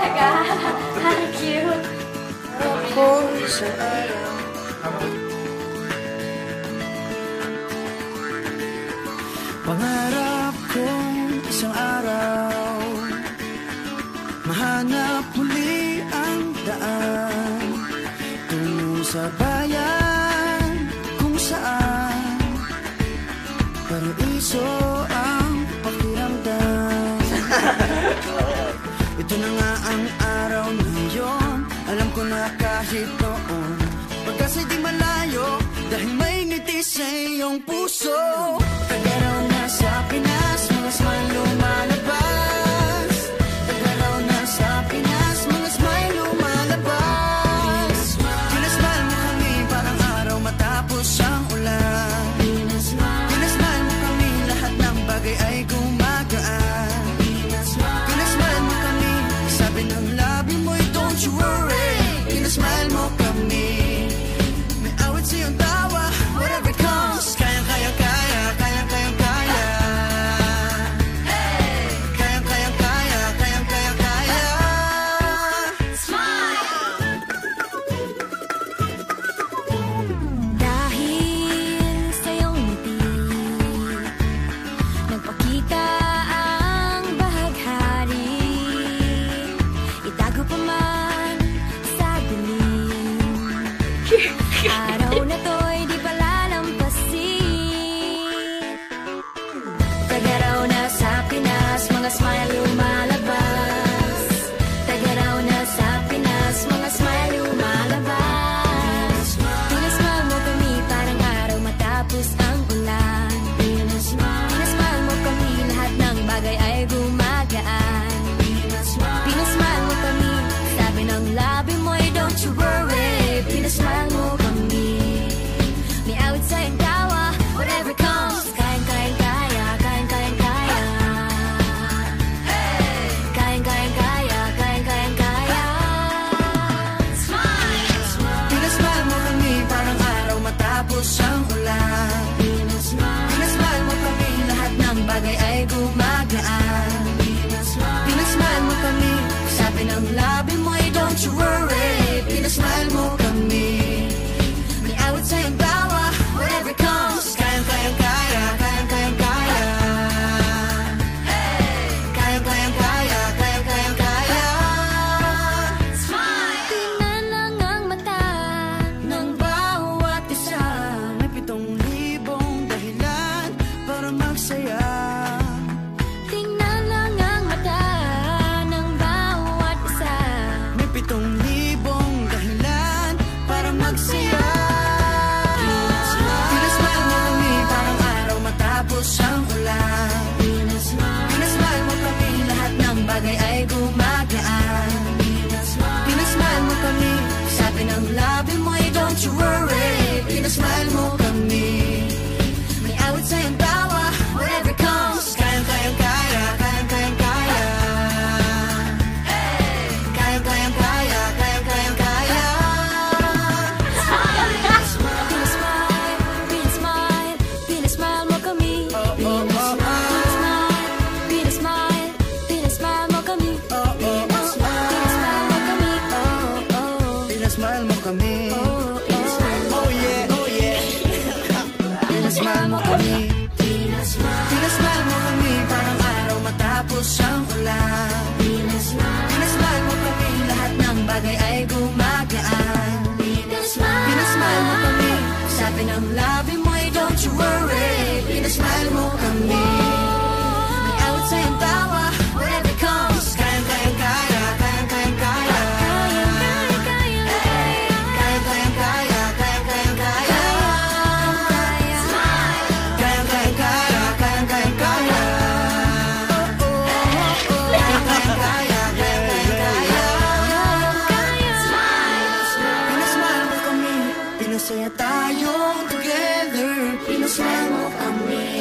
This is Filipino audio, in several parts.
talaga. Ang cute. Ako sa araw. Pangarap kong isang araw Mahanap muli ang daan Tungo sa bayan kung saan Paraiso Ito na nga ang araw ngayon. Alam ko na kahit noon. Pagkasa'y di malayo Dahil may ngiti sa iyong puso. para una torre. mo kami. Oh, oh yeah, oh yeah. Pinasmal mo kami. Pinasmal mo kami. Parang araw matapos ang ulan. Pinasmal mo kami. Lahat ng bagay ay gumagaan. Pinasmal mo kami. Sabi ng labi mo ay don't you worry. Pinasmal mo kami tayong together. In a slam of kami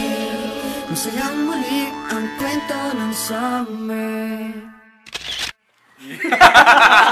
Masayang muli ang kwento ng summer.